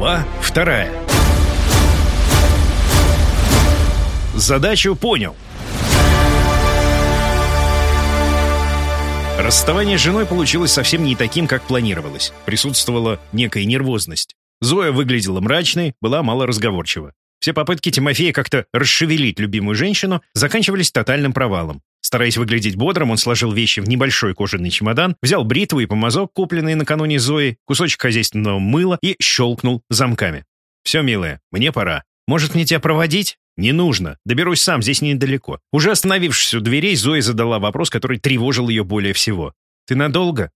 Глава вторая. Задачу понял. Расставание с женой получилось совсем не таким, как планировалось. Присутствовала некая нервозность. Зоя выглядела мрачной, была мало разговорчива. Все попытки Тимофея как-то расшевелить любимую женщину заканчивались тотальным провалом. Стараясь выглядеть бодрым, он сложил вещи в небольшой кожаный чемодан, взял бритву и помазок, купленные накануне Зои, кусочек хозяйственного мыла и щелкнул замками. «Все, милая, мне пора. Может, мне тебя проводить?» «Не нужно. Доберусь сам, здесь недалеко». Уже остановившись у дверей, Зоя задала вопрос, который тревожил ее более всего. «Ты надолго?»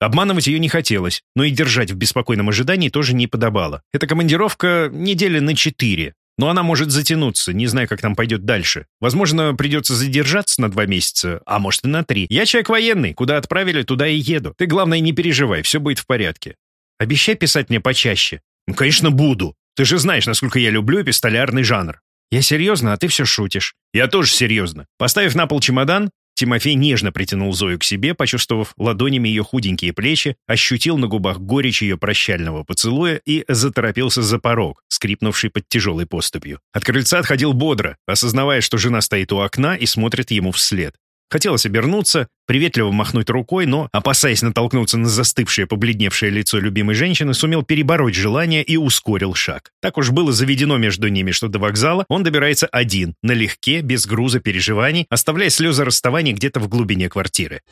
Обманывать ее не хотелось, но и держать в беспокойном ожидании тоже не подобало. Эта командировка недели на четыре, но она может затянуться, не знаю, как там пойдет дальше. Возможно, придется задержаться на два месяца, а может и на три. Я человек военный, куда отправили, туда и еду. Ты, главное, не переживай, все будет в порядке. Обещай писать мне почаще. Ну, конечно, буду. Ты же знаешь, насколько я люблю эпистолярный жанр. Я серьезно, а ты все шутишь. Я тоже серьезно. Поставив на пол чемодан, Тимофей нежно притянул Зою к себе, почувствовав ладонями ее худенькие плечи, ощутил на губах горечь ее прощального поцелуя и заторопился за порог, скрипнувший под тяжелой поступью. От крыльца отходил бодро, осознавая, что жена стоит у окна и смотрит ему вслед. Хотелось обернуться, приветливо махнуть рукой, но, опасаясь натолкнуться на застывшее, побледневшее лицо любимой женщины, сумел перебороть желание и ускорил шаг. Так уж было заведено между ними, что до вокзала он добирается один, налегке, без груза переживаний, оставляя слезы расставания где-то в глубине квартиры.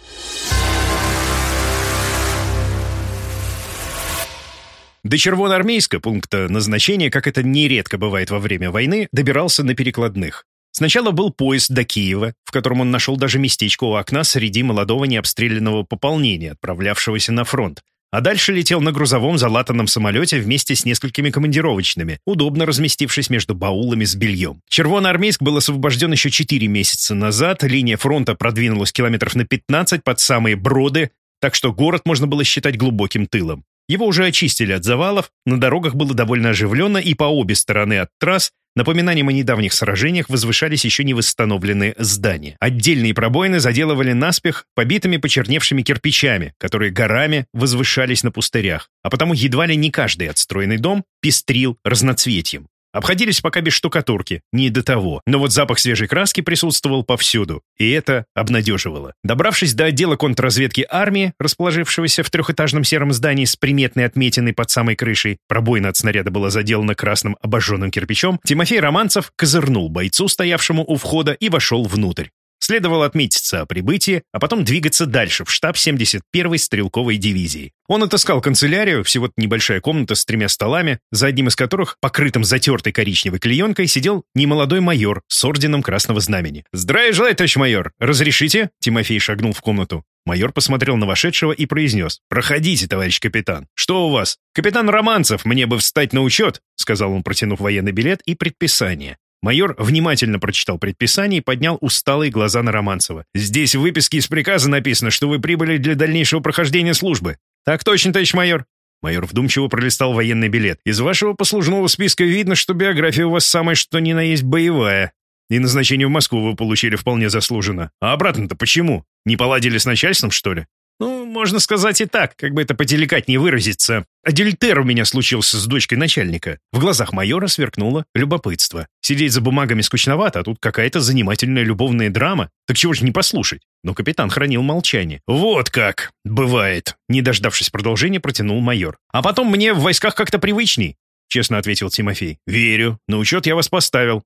До Червоноармейска, пункта назначения, как это нередко бывает во время войны, добирался на перекладных. Сначала был поезд до Киева, в котором он нашел даже местечко у окна среди молодого необстрелянного пополнения, отправлявшегося на фронт. А дальше летел на грузовом залатанном самолете вместе с несколькими командировочными, удобно разместившись между баулами с бельем. Червоноармейск был освобожден еще 4 месяца назад, линия фронта продвинулась километров на 15 под самые броды, так что город можно было считать глубоким тылом. Его уже очистили от завалов, на дорогах было довольно оживленно, и по обе стороны от трасс Напоминанием о недавних сражениях возвышались еще не восстановленные здания. Отдельные пробоины заделывали наспех побитыми почерневшими кирпичами, которые горами возвышались на пустырях, а потому едва ли не каждый отстроенный дом пестрил разноцветием. Обходились пока без штукатурки, не до того. Но вот запах свежей краски присутствовал повсюду, и это обнадеживало. Добравшись до отдела контрразведки армии, расположившегося в трехэтажном сером здании с приметной отметиной под самой крышей, пробоина от снаряда была заделана красным обожженным кирпичом, Тимофей Романцев козырнул бойцу, стоявшему у входа, и вошел внутрь. Следовало отметиться о прибытии, а потом двигаться дальше, в штаб 71-й стрелковой дивизии. Он отыскал канцелярию, всего-то небольшая комната с тремя столами, за одним из которых, покрытым затертой коричневой клеенкой, сидел немолодой майор с орденом Красного Знамени. «Здравия желаю, товарищ майор! Разрешите?» Тимофей шагнул в комнату. Майор посмотрел на вошедшего и произнес. «Проходите, товарищ капитан. Что у вас?» «Капитан Романцев, мне бы встать на учет», сказал он, протянув военный билет и предписание. Майор внимательно прочитал предписание и поднял усталые глаза на Романцева. «Здесь в выписке из приказа написано, что вы прибыли для дальнейшего прохождения службы». «Так точно, товарищ майор». Майор вдумчиво пролистал военный билет. «Из вашего послужного списка видно, что биография у вас самая что ни на есть боевая. И назначение в Москву вы получили вполне заслуженно. А обратно-то почему? Не поладили с начальством, что ли?» Ну, можно сказать и так, как бы это поделикатнее выразиться. Адюльтер у меня случился с дочкой начальника. В глазах майора сверкнуло любопытство. Сидеть за бумагами скучновато, а тут какая-то занимательная любовная драма. Так чего же не послушать? Но капитан хранил молчание. «Вот как! Бывает!» Не дождавшись продолжения, протянул майор. «А потом мне в войсках как-то привычней», — честно ответил Тимофей. «Верю. На учет я вас поставил.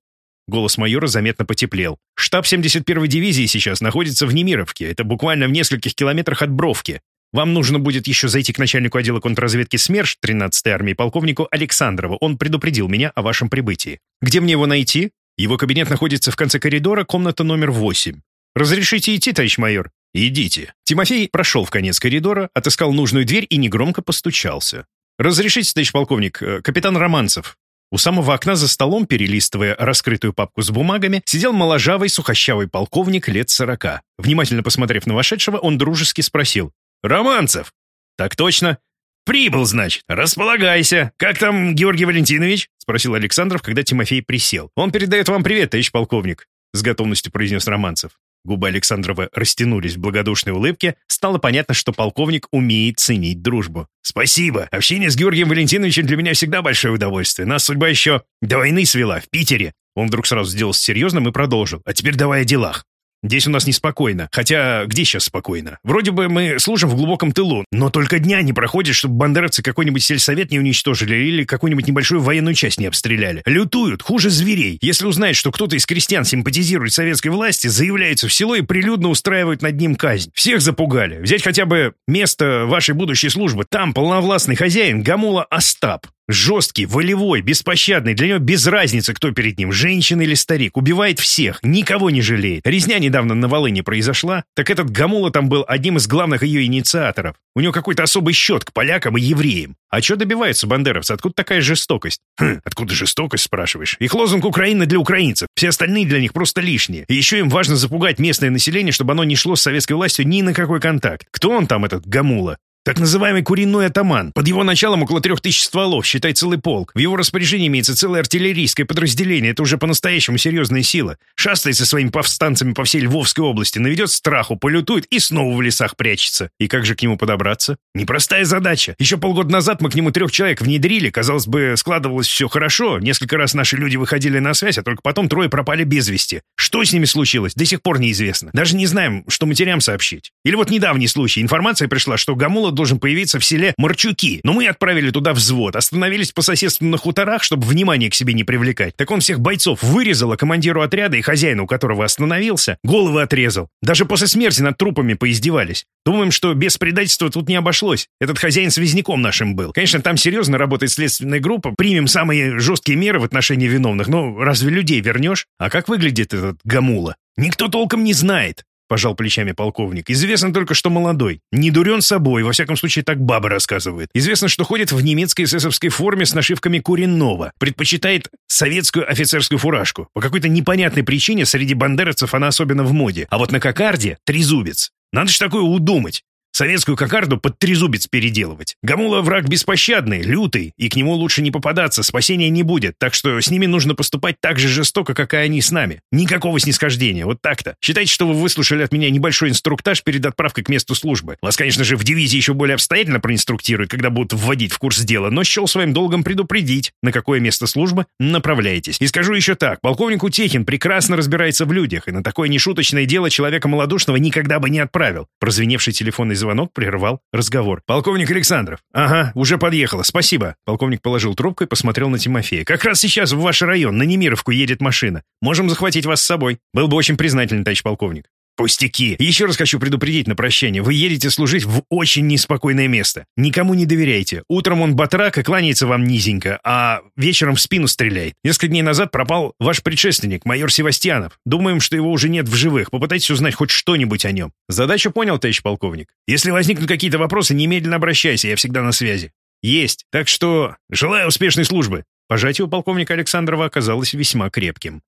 Голос майора заметно потеплел. «Штаб 71-й дивизии сейчас находится в Немировке. Это буквально в нескольких километрах от Бровки. Вам нужно будет еще зайти к начальнику отдела контрразведки СМЕРШ 13-й армии полковнику Александрову. Он предупредил меня о вашем прибытии. Где мне его найти? Его кабинет находится в конце коридора, комната номер 8. Разрешите идти, товарищ майор? Идите. Тимофей прошел в конец коридора, отыскал нужную дверь и негромко постучался. «Разрешите, товарищ полковник, э, капитан Романцев». У самого окна за столом, перелистывая раскрытую папку с бумагами, сидел моложавый сухощавый полковник лет сорока. Внимательно посмотрев на вошедшего, он дружески спросил. «Романцев?» «Так точно». «Прибыл, значит. Располагайся. Как там Георгий Валентинович?» — спросил Александров, когда Тимофей присел. «Он передает вам привет, товарищ полковник», — с готовностью произнес Романцев. Губы Александрова растянулись в благодушной улыбке. Стало понятно, что полковник умеет ценить дружбу. «Спасибо. Общение с Георгием Валентиновичем для меня всегда большое удовольствие. Нас судьба еще до войны свела, в Питере». Он вдруг сразу сделался серьезным и продолжил. «А теперь давай о делах. Здесь у нас неспокойно. Хотя, где сейчас спокойно? Вроде бы мы служим в глубоком тылу, но только дня не проходит, чтобы бандеровцы какой-нибудь сельсовет не уничтожили или какую-нибудь небольшую военную часть не обстреляли. Лютуют, хуже зверей. Если узнают, что кто-то из крестьян симпатизирует советской власти, заявляются в село и прилюдно устраивают над ним казнь. Всех запугали. Взять хотя бы место вашей будущей службы. Там полновластный хозяин Гамула Остап. Жесткий, волевой, беспощадный. Для него без разницы, кто перед ним, женщина или старик. Убивает всех, никого не жалеет. Резня недавно на Волыне произошла. Так этот Гамула там был одним из главных ее инициаторов. У него какой-то особый счет к полякам и евреям. А что добиваются бандеровцы? Откуда такая жестокость? Хм, откуда жестокость, спрашиваешь? Их лозунг Украины для украинцев. Все остальные для них просто лишние. И еще им важно запугать местное население, чтобы оно не шло с советской властью ни на какой контакт. Кто он там, этот Гамула? Так называемый куриной атаман. Под его началом около трех тысяч стволов, считай целый полк. В его распоряжении имеется целое артиллерийское подразделение. Это уже по-настоящему серьезная сила. Шастает со своими повстанцами по всей Львовской области, наведет страху, полютует и снова в лесах прячется. И как же к нему подобраться? Непростая задача. Еще полгода назад мы к нему трех человек внедрили. Казалось бы, складывалось все хорошо. Несколько раз наши люди выходили на связь, а только потом трое пропали без вести. Что с ними случилось, до сих пор неизвестно. Даже не знаем, что матерям сообщить. Или вот недавний случай. Информация пришла, что Гамула должен появиться в селе Марчуки, но мы отправили туда взвод, остановились по соседству на хуторах, чтобы внимание к себе не привлекать. Так он всех бойцов вырезал, а командиру отряда и хозяину, у которого остановился, головы отрезал. Даже после смерти над трупами поиздевались. Думаем, что без предательства тут не обошлось. Этот хозяин связняком нашим был. Конечно, там серьезно работает следственная группа. Примем самые жесткие меры в отношении виновных. Но разве людей вернешь? А как выглядит этот Гамула? Никто толком не знает. — пожал плечами полковник. «Известно только, что молодой. Не дурен собой, во всяком случае, так баба рассказывает. Известно, что ходит в немецкой эсэсовской форме с нашивками Куренного. Предпочитает советскую офицерскую фуражку. По какой-то непонятной причине среди бандеровцев она особенно в моде. А вот на кокарде — трезубец. Надо ж такое удумать. Советскую кокарду под трезубец переделывать. Гамула враг беспощадный, лютый, и к нему лучше не попадаться, спасения не будет, так что с ними нужно поступать так же жестоко, как и они с нами. Никакого снисхождения, вот так-то. Считайте, что вы выслушали от меня небольшой инструктаж перед отправкой к месту службы. Вас, конечно же, в дивизии еще более обстоятельно проинструктируют, когда будут вводить в курс дела, но счел своим долгом предупредить, на какое место службы направляетесь. И скажу еще так, полковник Утехин прекрасно разбирается в людях, и на такое нешуточное дело человека малодушного никогда бы не отправил. Прозвеневший телефонный прервал разговор. «Полковник Александров». «Ага, уже подъехала, спасибо». Полковник положил трубку и посмотрел на Тимофея. «Как раз сейчас в ваш район, на Немировку, едет машина. Можем захватить вас с собой. Был бы очень признателен, товарищ полковник». «Пустяки! Еще раз хочу предупредить на прощание. Вы едете служить в очень неспокойное место. Никому не доверяйте. Утром он батрак и кланяется вам низенько, а вечером в спину стреляет. Несколько дней назад пропал ваш предшественник, майор Севастьянов. Думаем, что его уже нет в живых. Попытайтесь узнать хоть что-нибудь о нем. Задачу понял, товарищ полковник. Если возникнут какие-то вопросы, немедленно обращайся, я всегда на связи». «Есть. Так что желаю успешной службы». Пожатие у полковника Александрова оказалось весьма крепким.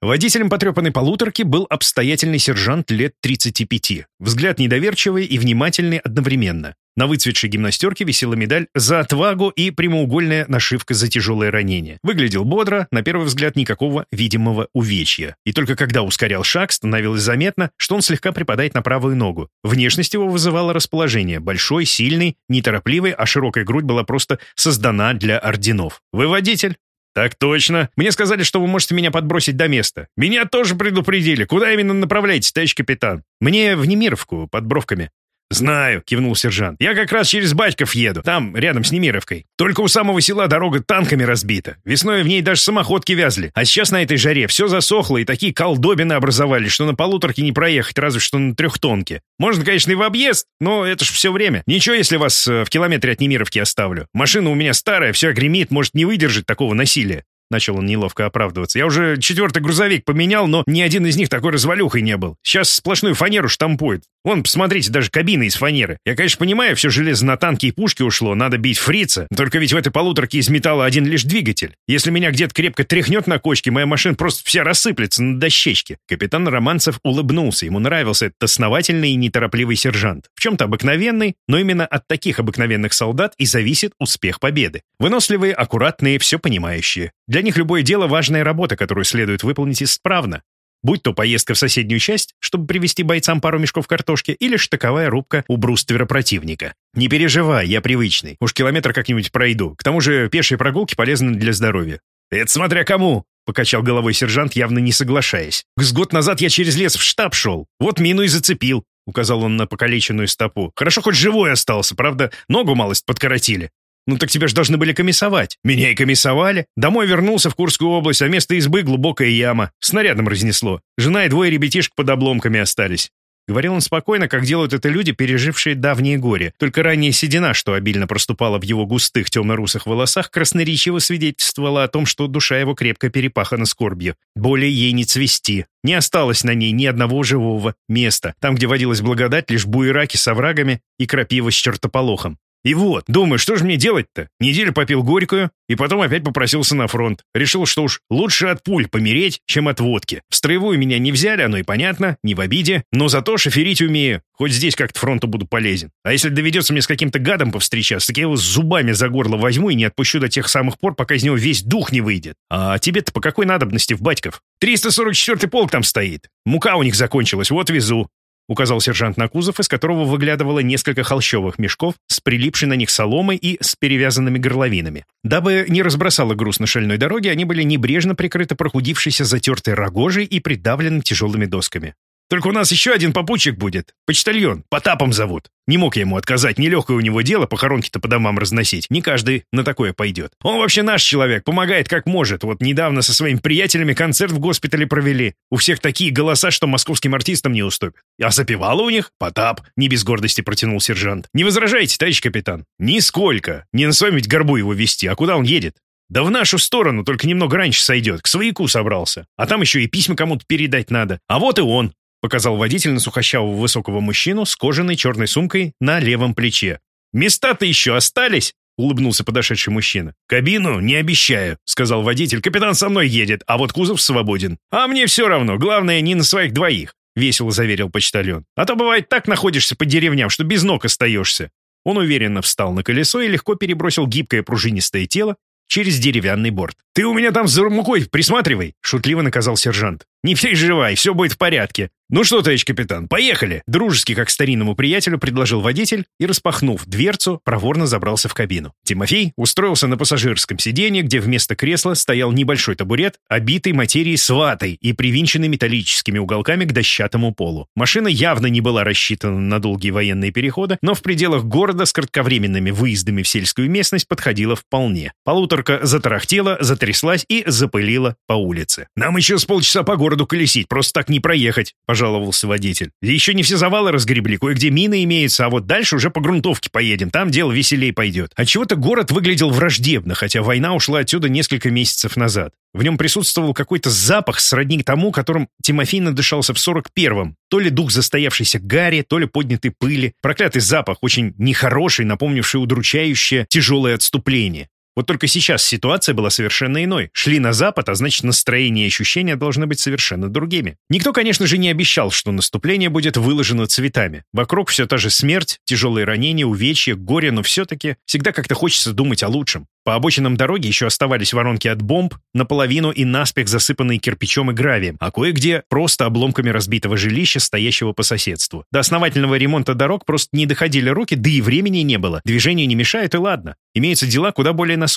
Водителем потрепанной полуторки был обстоятельный сержант лет 35. Взгляд недоверчивый и внимательный одновременно. На выцветшей гимнастерке висела медаль за отвагу и прямоугольная нашивка за тяжелое ранение. Выглядел бодро, на первый взгляд никакого видимого увечья. И только когда ускорял шаг, становилось заметно, что он слегка припадает на правую ногу. Внешность его вызывала расположение. Большой, сильный, неторопливый, а широкая грудь была просто создана для орденов. «Вы водитель?» «Так точно. Мне сказали, что вы можете меня подбросить до места. Меня тоже предупредили. Куда именно направляетесь, товарищ капитан?» «Мне в Немировку, под Бровками». «Знаю», — кивнул сержант. «Я как раз через Батьков еду, там, рядом с Немировкой. Только у самого села дорога танками разбита. Весной в ней даже самоходки вязли. А сейчас на этой жаре все засохло, и такие колдобины образовались, что на полуторке не проехать, разве что на трехтонке. Можно, конечно, и в объезд, но это ж все время. Ничего, если вас э, в километре от Немировки оставлю. Машина у меня старая, все гремит, может не выдержать такого насилия. Начал он неловко оправдываться. «Я уже четвертый грузовик поменял, но ни один из них такой развалюхой не был. Сейчас сплошную фанеру штампует. Вон, посмотрите, даже кабина из фанеры. Я, конечно, понимаю, все железо на танки и пушки ушло, надо бить фрица. Только ведь в этой полуторке из металла один лишь двигатель. Если меня где-то крепко тряхнет на кочке, моя машина просто вся рассыплется на дощечке». Капитан Романцев улыбнулся. Ему нравился этот основательный и неторопливый сержант. В чем-то обыкновенный, но именно от таких обыкновенных солдат и зависит успех победы. Выносливые, аккуратные, все понимающие. Для них любое дело – важная работа, которую следует выполнить исправно. Будь то поездка в соседнюю часть, чтобы привезти бойцам пару мешков картошки, или штыковая рубка у бруствера противника. Не переживай, я привычный. Уж километр как-нибудь пройду. К тому же пешие прогулки полезны для здоровья. Это смотря кому, покачал головой сержант, явно не соглашаясь. С год назад я через лес в штаб шел. Вот мину и зацепил. Указал он на покалеченную стопу. Хорошо, хоть живой остался, правда, ногу малость подкоротили. «Ну так тебя же должны были комиссовать». «Меня и комиссовали. Домой вернулся в Курскую область, а место избы глубокая яма. Снарядом разнесло. Жена и двое ребятишек под обломками остались». Говорил он спокойно, как делают это люди, пережившие давние горе. Только ранняя седина, что обильно проступала в его густых темно-русых волосах, красноречиво свидетельствовала о том, что душа его крепко перепахана скорбью. Более ей не цвести. Не осталось на ней ни одного живого места. Там, где водилась благодать, лишь буераки с оврагами и крапива с чертополохом. И вот, думаю, что же мне делать-то? Неделю попил горькую, и потом опять попросился на фронт. Решил, что уж лучше от пуль помереть, чем от водки. В строевую меня не взяли, оно и понятно, не в обиде. Но зато шоферить умею. Хоть здесь как-то фронту буду полезен. А если доведется мне с каким-то гадом повстречаться, так я его зубами за горло возьму и не отпущу до тех самых пор, пока из него весь дух не выйдет. А тебе-то по какой надобности в батьков? 344-й полк там стоит. Мука у них закончилась, вот везу указал сержант на кузов, из которого выглядывало несколько холщовых мешков с прилипшей на них соломой и с перевязанными горловинами. Дабы не разбросало груз на шальной дороге, они были небрежно прикрыты прохудившейся затертой рогожей и придавлены тяжелыми досками. Только у нас еще один попутчик будет. Почтальон. Потапом зовут. Не мог я ему отказать. Нелегкое у него дело похоронки-то по домам разносить. Не каждый на такое пойдет. Он вообще наш человек. Помогает как может. Вот недавно со своими приятелями концерт в госпитале провели. У всех такие голоса, что московским артистам не уступят. А запевала у них? Потап. Не без гордости протянул сержант. Не возражайте, товарищ капитан? Нисколько. Не на своем ведь горбу его вести. А куда он едет? Да в нашу сторону, только немного раньше сойдет. К свояку собрался. А там еще и письма кому-то передать надо. А вот и он. Показал водитель на сухощавого высокого мужчину с кожаной черной сумкой на левом плече. «Места-то еще остались?» — улыбнулся подошедший мужчина. «Кабину не обещаю», — сказал водитель. «Капитан со мной едет, а вот кузов свободен». «А мне все равно. Главное, не на своих двоих», — весело заверил почтальон. «А то бывает так находишься по деревням, что без ног остаешься». Он уверенно встал на колесо и легко перебросил гибкое пружинистое тело через деревянный борт. «Ты у меня там за мукой присматривай», — шутливо наказал сержант. «Не переживай, все будет в порядке. Ну что, товарищ капитан, поехали!» Дружески, как старинному приятелю, предложил водитель и, распахнув дверцу, проворно забрался в кабину. Тимофей устроился на пассажирском сиденье, где вместо кресла стоял небольшой табурет, обитый материей с ватой и привинченный металлическими уголками к дощатому полу. Машина явно не была рассчитана на долгие военные переходы, но в пределах города с кратковременными выездами в сельскую местность подходила вполне. Полуторка затарахтела, затряслась и запылила по улице. «Нам еще с полчаса по городу колесить, просто так не проехать», — пожаловался водитель. «Еще не все завалы разгребли, кое-где мины имеются, а вот дальше уже по грунтовке поедем, там дело веселей пойдет». Отчего-то город выглядел враждебно, хотя война ушла отсюда несколько месяцев назад. В нем присутствовал какой-то запах сродни тому, которым Тимофей надышался в 41-м. То ли дух застоявшейся гари, то ли поднятой пыли. Проклятый запах, очень нехороший, напомнивший удручающее тяжелое отступление. Вот только сейчас ситуация была совершенно иной. Шли на запад, а значит настроение и ощущения должны быть совершенно другими. Никто, конечно же, не обещал, что наступление будет выложено цветами. Вокруг все та же смерть, тяжелые ранения, увечья, горе, но все-таки всегда как-то хочется думать о лучшем. По обочинам дороги еще оставались воронки от бомб, наполовину и наспех засыпанные кирпичом и гравием, а кое-где просто обломками разбитого жилища, стоящего по соседству. До основательного ремонта дорог просто не доходили руки, да и времени не было. Движению не мешает, и ладно. Имеются дела куда более насущные.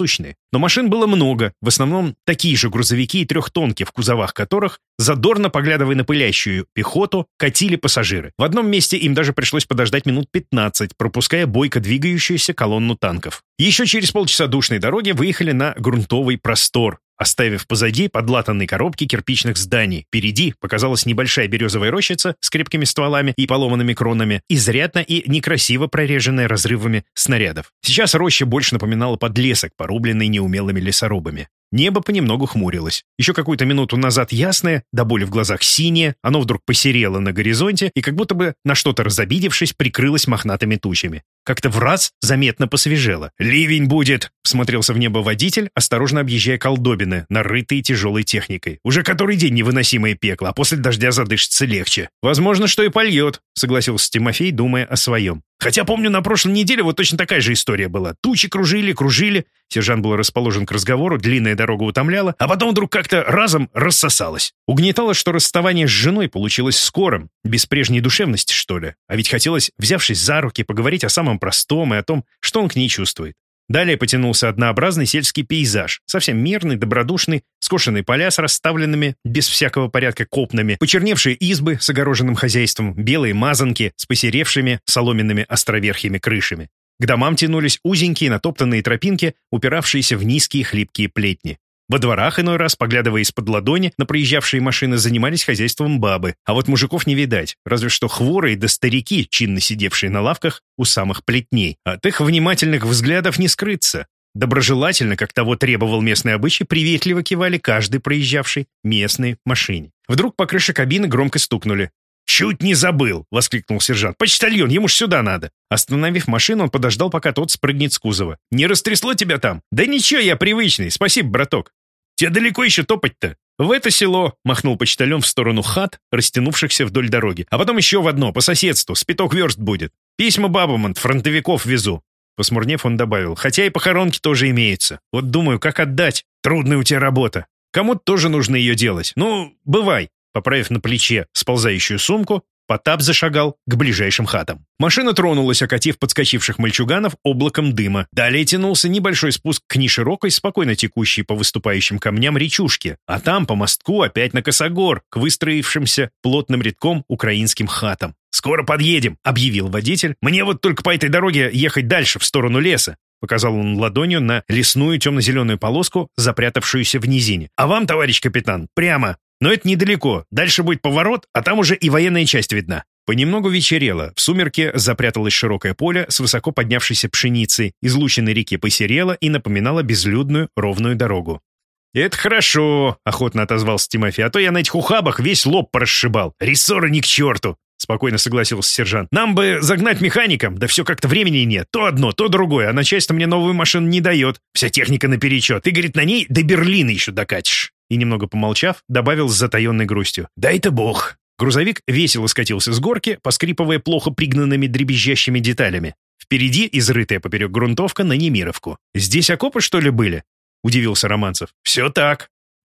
Но машин было много, в основном такие же грузовики и трехтонки, в кузовах которых, задорно поглядывая на пылящую пехоту, катили пассажиры. В одном месте им даже пришлось подождать минут 15, пропуская бойко двигающуюся колонну танков. Еще через полчаса душной дороги выехали на грунтовый простор, оставив позади подлатанные коробки кирпичных зданий. Впереди показалась небольшая березовая рощица с крепкими стволами и поломанными кронами, изрядно и некрасиво прореженная разрывами снарядов. Сейчас роща больше напоминала подлесок, порубленный неумелыми лесорубами. Небо понемногу хмурилось. Еще какую-то минуту назад ясное, до боли в глазах синее, оно вдруг посерело на горизонте и как будто бы на что-то разобидевшись, прикрылось мохнатыми тучами. Как-то в раз заметно посвежело. «Ливень будет!» — всмотрелся в небо водитель, осторожно объезжая колдобины, нарытые тяжелой техникой. «Уже который день невыносимое пекло, а после дождя задышится легче». «Возможно, что и польет», — согласился Тимофей, думая о своем. «Хотя, помню, на прошлой неделе вот точно такая же история была. Тучи кружили, кружили». Сержант был расположен к разговору, длинная дорога утомляла, а потом вдруг как-то разом рассосалась. Угнетало, что расставание с женой получилось скорым, без прежней душевности, что ли. А ведь хотелось, взявшись за руки, поговорить о самом простом и о том, что он к ней чувствует. Далее потянулся однообразный сельский пейзаж, совсем мирный, добродушный, скошенные поля с расставленными, без всякого порядка, копнами, почерневшие избы с огороженным хозяйством, белые мазанки с посеревшими соломенными островерхими крышами. К домам тянулись узенькие натоптанные тропинки, упиравшиеся в низкие хлипкие плетни. Во дворах иной раз, поглядывая из-под ладони, на проезжавшие машины занимались хозяйством бабы, а вот мужиков не видать, разве что хворые да старики, чинно сидевшие на лавках у самых плетней. От их внимательных взглядов не скрыться. Доброжелательно, как того требовал местный обычай, приветливо кивали каждый проезжавший местной машине. Вдруг по крыше кабины громко стукнули. «Чуть не забыл!» — воскликнул сержант. «Почтальон, ему ж сюда надо!» Остановив машину, он подождал, пока тот спрыгнет с кузова. «Не растрясло тебя там?» «Да ничего, я привычный. Спасибо, браток». Тебе далеко еще топать-то?» «В это село», — махнул почтальон в сторону хат, растянувшихся вдоль дороги. «А потом еще в одно, по соседству, с пяток верст будет. Письма бабам от фронтовиков везу». Посмурнев, он добавил. «Хотя и похоронки тоже имеются. Вот думаю, как отдать? Трудная у тебя работа. Кому-то тоже нужно ее делать. Ну, бывай». Поправив на плече сползающую сумку, Потап зашагал к ближайшим хатам. Машина тронулась, окатив подскочивших мальчуганов облаком дыма. Далее тянулся небольшой спуск к неширокой, спокойно текущей по выступающим камням речушке, а там по мостку опять на косогор, к выстроившимся плотным рядком украинским хатам. «Скоро подъедем», — объявил водитель. «Мне вот только по этой дороге ехать дальше, в сторону леса». Показал он ладонью на лесную темно-зеленую полоску, запрятавшуюся в низине. «А вам, товарищ капитан, прямо но это недалеко. Дальше будет поворот, а там уже и военная часть видна. Понемногу вечерело. В сумерке запряталось широкое поле с высоко поднявшейся пшеницей, излученной реки посерело и напоминало безлюдную ровную дорогу. «Это хорошо», — охотно отозвался Тимофей, «а то я на этих ухабах весь лоб порасшибал. Рессоры ни к черту!» — спокойно согласился сержант. «Нам бы загнать механикам, да все как-то времени нет. То одно, то другое, а начальство мне новую машину не дает. Вся техника наперечет. Ты, говорит, на ней до Берлина еще докатишь» и, немного помолчав, добавил с затаенной грустью. «Дай-то бог!» Грузовик весело скатился с горки, поскрипывая плохо пригнанными дребезжащими деталями. Впереди изрытая поперек грунтовка на Немировку. «Здесь окопы, что ли, были?» — удивился Романцев. «Все так.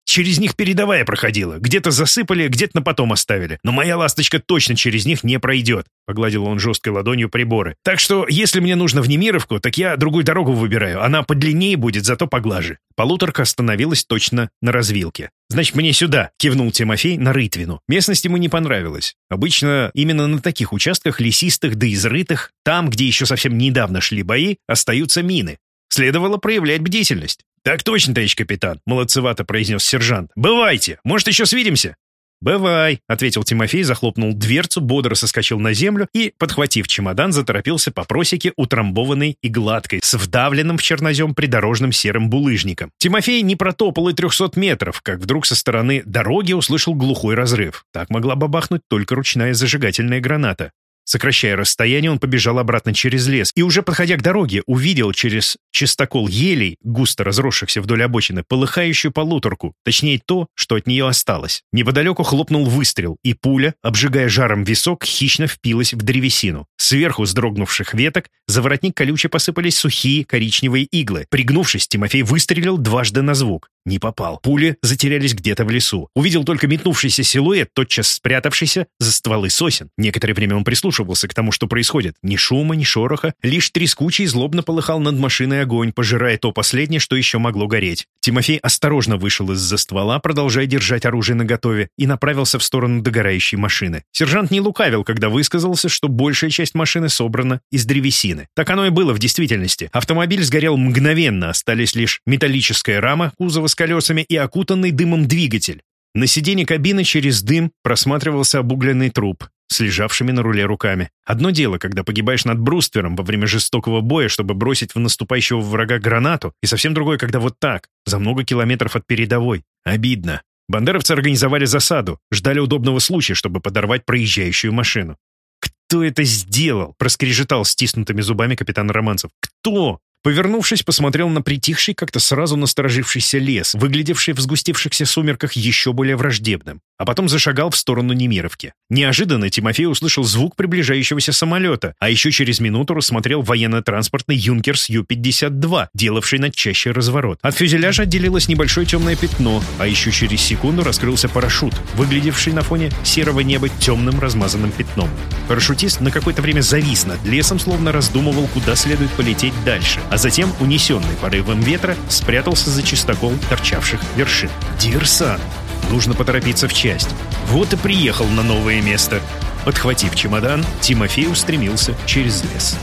Через них передовая проходила. Где-то засыпали, где-то на потом оставили. Но моя ласточка точно через них не пройдет. Погладил он жесткой ладонью приборы. Так что, если мне нужно в Немировку, так я другую дорогу выбираю. Она подлиннее будет, зато поглаже. Полуторка остановилась точно на развилке. «Значит, мне сюда», — кивнул Тимофей на Рытвину. Местность ему не понравилась. Обычно именно на таких участках, лесистых да изрытых, там, где еще совсем недавно шли бои, остаются мины. Следовало проявлять бдительность. «Так точно, товарищ капитан», — молодцевато произнес сержант. «Бывайте. Может, еще свидимся?» «Бывай», — ответил Тимофей, захлопнул дверцу, бодро соскочил на землю и, подхватив чемодан, заторопился по просеке, утрамбованной и гладкой, с вдавленным в чернозем придорожным серым булыжником. Тимофей не протопал и трехсот метров, как вдруг со стороны дороги услышал глухой разрыв. Так могла бабахнуть только ручная зажигательная граната. Сокращая расстояние, он побежал обратно через лес и, уже подходя к дороге, увидел через чистокол елей, густо разросшихся вдоль обочины, полыхающую полуторку, точнее то, что от нее осталось. Неподалеку хлопнул выстрел, и пуля, обжигая жаром висок, хищно впилась в древесину. Сверху с дрогнувших веток за воротник колюче посыпались сухие коричневые иглы. Пригнувшись, Тимофей выстрелил дважды на звук. Не попал. Пули затерялись где-то в лесу. Увидел только метнувшийся силуэт, тотчас спрятавшийся за стволы сосен. Некоторое время он прислушивался к тому, что происходит. Ни шума, ни шороха. Лишь трескучий злобно полыхал над машиной огонь, пожирая то последнее, что еще могло гореть. Тимофей осторожно вышел из-за ствола, продолжая держать оружие наготове, и направился в сторону догорающей машины. Сержант не лукавил, когда высказался, что большая часть машины собрана из древесины. Так оно и было в действительности. Автомобиль сгорел мгновенно, остались лишь металлическая рама кузова с колесами и окутанный дымом двигатель. На сиденье кабины через дым просматривался обугленный труп. с лежавшими на руле руками. Одно дело, когда погибаешь над бруствером во время жестокого боя, чтобы бросить в наступающего врага гранату, и совсем другое, когда вот так, за много километров от передовой. Обидно. Бандеровцы организовали засаду, ждали удобного случая, чтобы подорвать проезжающую машину. «Кто это сделал?» — проскрежетал стиснутыми зубами капитан Романцев. «Кто?» Повернувшись, посмотрел на притихший, как-то сразу насторожившийся лес, выглядевший в сгустившихся сумерках еще более враждебным, а потом зашагал в сторону Немировки. Неожиданно Тимофей услышал звук приближающегося самолета, а еще через минуту рассмотрел военно-транспортный «Юнкерс Ю-52», делавший над чаще разворот. От фюзеляжа отделилось небольшое темное пятно, а еще через секунду раскрылся парашют, выглядевший на фоне серого неба темным размазанным пятном. Парашютист на какое-то время завис над лесом, словно раздумывал, куда следует полететь дальше, а затем, унесенный порывом ветра, спрятался за чистокол торчавших вершин. Диверсант! Нужно поторопиться в часть. Вот и приехал на новое место. Подхватив чемодан, Тимофей устремился через лес.